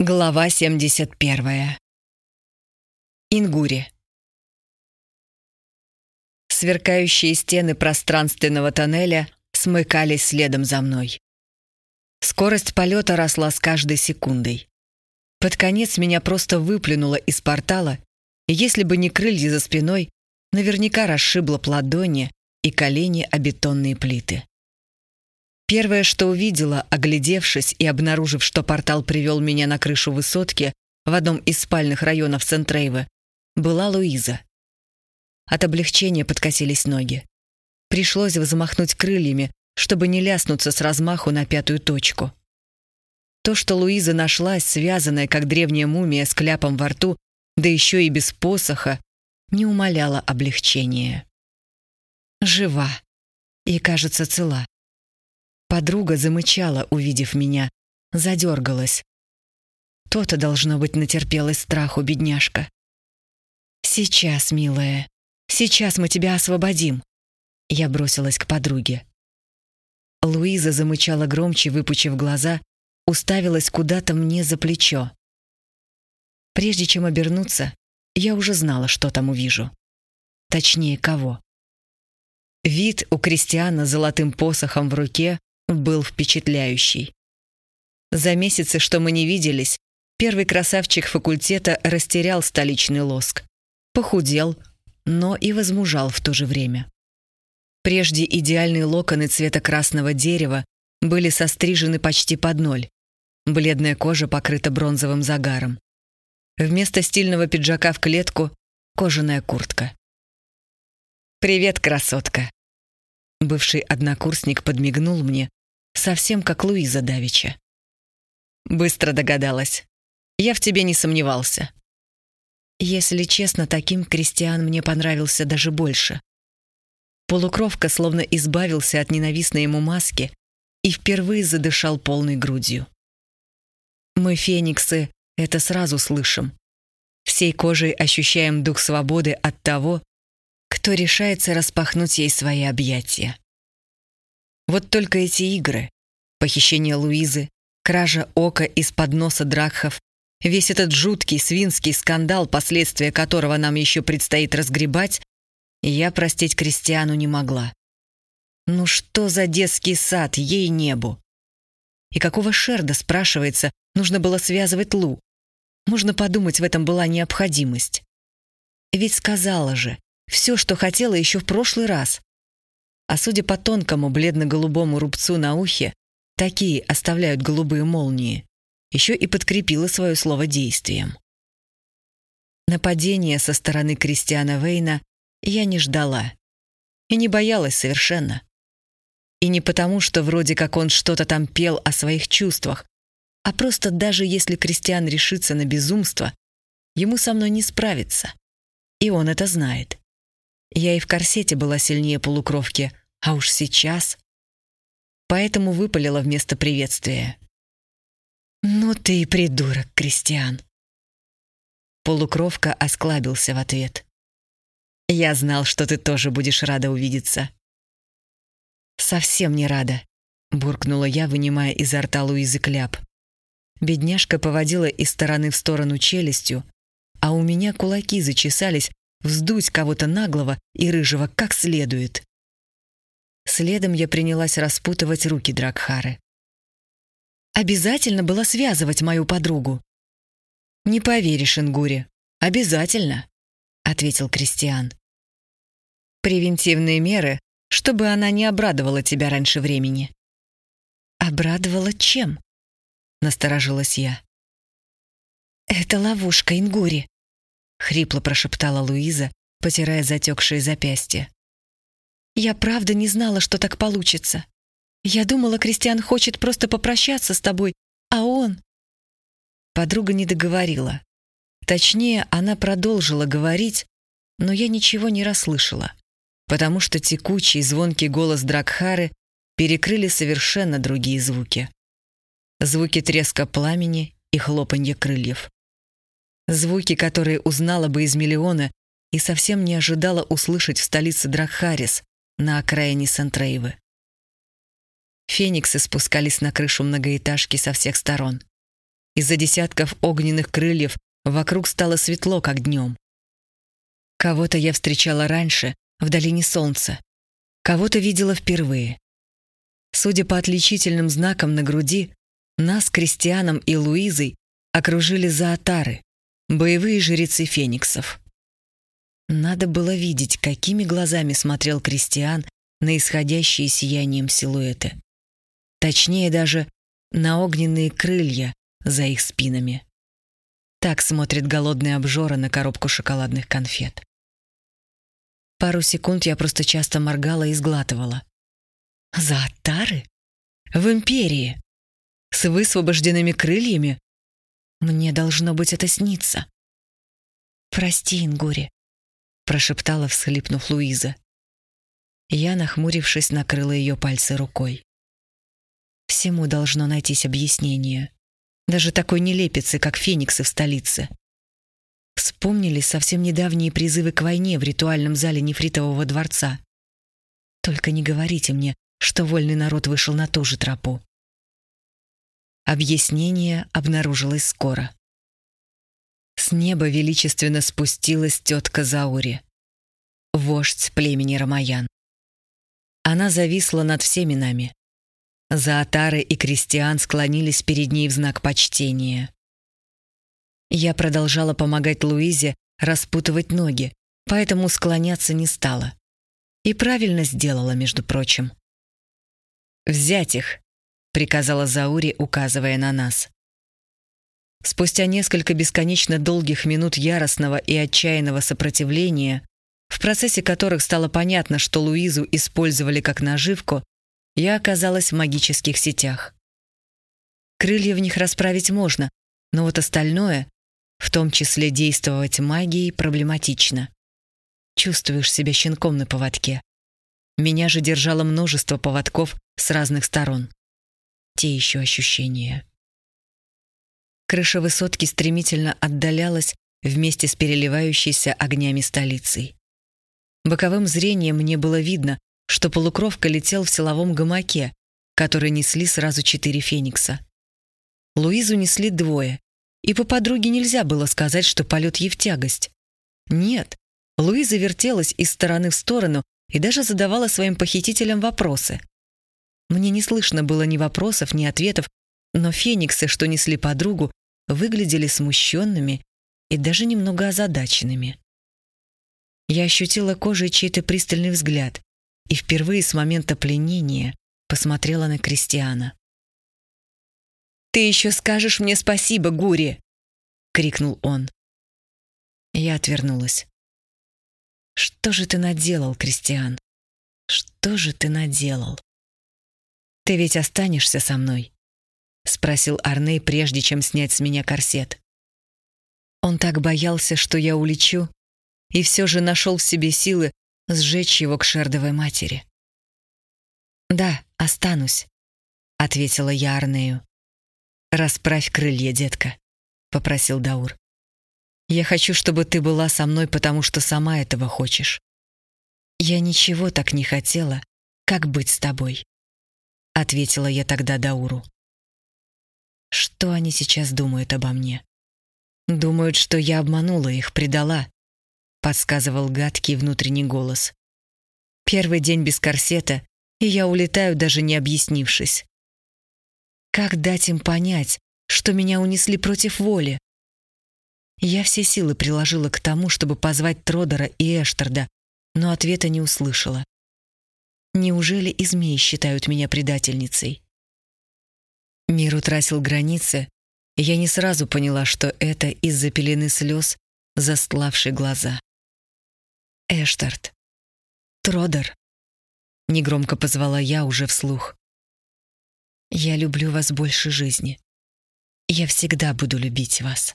Глава 71. Ингури. Сверкающие стены пространственного тоннеля смыкались следом за мной. Скорость полета росла с каждой секундой. Под конец меня просто выплюнуло из портала, и если бы не крылья за спиной, наверняка расшибло ладони и колени о бетонные плиты. Первое, что увидела, оглядевшись и обнаружив, что портал привел меня на крышу высотки в одном из спальных районов Сент-Рейвы, была Луиза. От облегчения подкосились ноги. Пришлось взмахнуть крыльями, чтобы не ляснуться с размаху на пятую точку. То, что Луиза нашлась, связанная, как древняя мумия, с кляпом во рту, да еще и без посоха, не умаляло облегчения. Жива и, кажется, цела. Подруга замычала, увидев меня, задергалась. То-то, должно быть, натерпелась страху, бедняжка. «Сейчас, милая, сейчас мы тебя освободим!» Я бросилась к подруге. Луиза замычала громче, выпучив глаза, уставилась куда-то мне за плечо. Прежде чем обернуться, я уже знала, что там увижу. Точнее, кого. Вид у Кристиана с золотым посохом в руке был впечатляющий. За месяцы, что мы не виделись, первый красавчик факультета растерял столичный лоск. Похудел, но и возмужал в то же время. Прежде идеальные локоны цвета красного дерева были сострижены почти под ноль. Бледная кожа покрыта бронзовым загаром. Вместо стильного пиджака в клетку — кожаная куртка. «Привет, красотка!» Бывший однокурсник подмигнул мне, совсем как Луиза Давича. Быстро догадалась. Я в тебе не сомневался. Если честно, таким Кристиан мне понравился даже больше. Полукровка словно избавился от ненавистной ему маски и впервые задышал полной грудью. Мы, фениксы, это сразу слышим. Всей кожей ощущаем дух свободы от того, кто решается распахнуть ей свои объятия. Вот только эти игры, похищение Луизы, кража ока из-под носа Дракхов, весь этот жуткий свинский скандал, последствия которого нам еще предстоит разгребать, я простить Кристиану не могла. Ну что за детский сад, ей небу? И какого шерда, спрашивается, нужно было связывать Лу? Можно подумать, в этом была необходимость. Ведь сказала же, все, что хотела еще в прошлый раз. А судя по тонкому бледно-голубому рубцу на ухе, такие оставляют голубые молнии, еще и подкрепила свое слово действием. Нападения со стороны Кристиана Вейна я не ждала. И не боялась совершенно. И не потому, что вроде как он что-то там пел о своих чувствах, а просто даже если Кристиан решится на безумство, ему со мной не справиться. И он это знает. Я и в корсете была сильнее полукровки, а уж сейчас... Поэтому выпалила вместо приветствия. «Ну ты и придурок, Кристиан!» Полукровка осклабился в ответ. «Я знал, что ты тоже будешь рада увидеться». «Совсем не рада», — буркнула я, вынимая изо рта Луизы кляп. Бедняжка поводила из стороны в сторону челюстью, а у меня кулаки зачесались вздуть кого-то наглого и рыжего как следует. Следом я принялась распутывать руки Дракхары. Обязательно было связывать мою подругу. «Не поверишь, Ингури, обязательно», — ответил Кристиан. «Превентивные меры, чтобы она не обрадовала тебя раньше времени». «Обрадовала чем?» — насторожилась я. «Это ловушка, Ингури», — хрипло прошептала Луиза, потирая затекшие запястья. «Я правда не знала, что так получится. Я думала, Кристиан хочет просто попрощаться с тобой, а он...» Подруга не договорила. Точнее, она продолжила говорить, но я ничего не расслышала, потому что текучий звонкий голос Дракхары перекрыли совершенно другие звуки. Звуки треска пламени и хлопанья крыльев. Звуки, которые узнала бы из миллиона и совсем не ожидала услышать в столице Дракхарис на окраине Сент-Рейвы. Фениксы спускались на крышу многоэтажки со всех сторон. Из-за десятков огненных крыльев вокруг стало светло, как днем. Кого-то я встречала раньше, в долине солнца. Кого-то видела впервые. Судя по отличительным знакам на груди, нас, Кристианом и Луизой, окружили заотары, боевые жрецы фениксов. Надо было видеть, какими глазами смотрел Кристиан на исходящие сиянием силуэты. Точнее даже на огненные крылья за их спинами. Так смотрит голодный обжора на коробку шоколадных конфет. Пару секунд я просто часто моргала и сглатывала. Заотары? В Империи? С высвобожденными крыльями? Мне должно быть это снится. «Прости, Ингури», — прошептала, всхлипнув Луиза. Я, нахмурившись, накрыла ее пальцы рукой. Всему должно найтись объяснение. Даже такой нелепицы, как фениксы в столице. Вспомнили совсем недавние призывы к войне в ритуальном зале нефритового дворца. Только не говорите мне, что вольный народ вышел на ту же тропу. Объяснение обнаружилось скоро. С неба величественно спустилась тетка Заури, вождь племени Рамаян. Она зависла над всеми нами. Заатары и крестьян склонились перед ней в знак почтения. Я продолжала помогать Луизе распутывать ноги, поэтому склоняться не стала. И правильно сделала, между прочим. «Взять их!» — приказала Заури, указывая на нас. Спустя несколько бесконечно долгих минут яростного и отчаянного сопротивления, в процессе которых стало понятно, что Луизу использовали как наживку, я оказалась в магических сетях. Крылья в них расправить можно, но вот остальное, в том числе действовать магией, проблематично. Чувствуешь себя щенком на поводке. Меня же держало множество поводков с разных сторон. Те еще ощущения. Крыша высотки стремительно отдалялась вместе с переливающейся огнями столицей. Боковым зрением мне было видно, что полукровка летел в силовом гамаке, который несли сразу четыре феникса. Луизу несли двое, и по подруге нельзя было сказать, что полет ей в тягость. Нет, Луиза вертелась из стороны в сторону и даже задавала своим похитителям вопросы. Мне не слышно было ни вопросов, ни ответов, но фениксы, что несли подругу, выглядели смущенными и даже немного озадаченными. Я ощутила кожей чей-то пристальный взгляд и впервые с момента пленения посмотрела на Кристиана. «Ты еще скажешь мне спасибо, Гури!» — крикнул он. Я отвернулась. «Что же ты наделал, Кристиан? Что же ты наделал?» «Ты ведь останешься со мной?» — спросил Арней, прежде чем снять с меня корсет. Он так боялся, что я улечу, и все же нашел в себе силы сжечь его к шердовой матери. «Да, останусь», — ответила я Арнею. «Расправь крылья, детка», — попросил Даур. «Я хочу, чтобы ты была со мной, потому что сама этого хочешь. Я ничего так не хотела, как быть с тобой» ответила я тогда Дауру. Что они сейчас думают обо мне? Думают, что я обманула их, предала, подсказывал гадкий внутренний голос. Первый день без корсета, и я улетаю, даже не объяснившись. Как дать им понять, что меня унесли против воли? Я все силы приложила к тому, чтобы позвать Тродора и Эштерда, но ответа не услышала. Неужели и змеи считают меня предательницей? Мир утратил границы, и я не сразу поняла, что это из-за пелены слез, застлавшей глаза. Эштарт. Тродер. Негромко позвала я уже вслух. Я люблю вас больше жизни. Я всегда буду любить вас.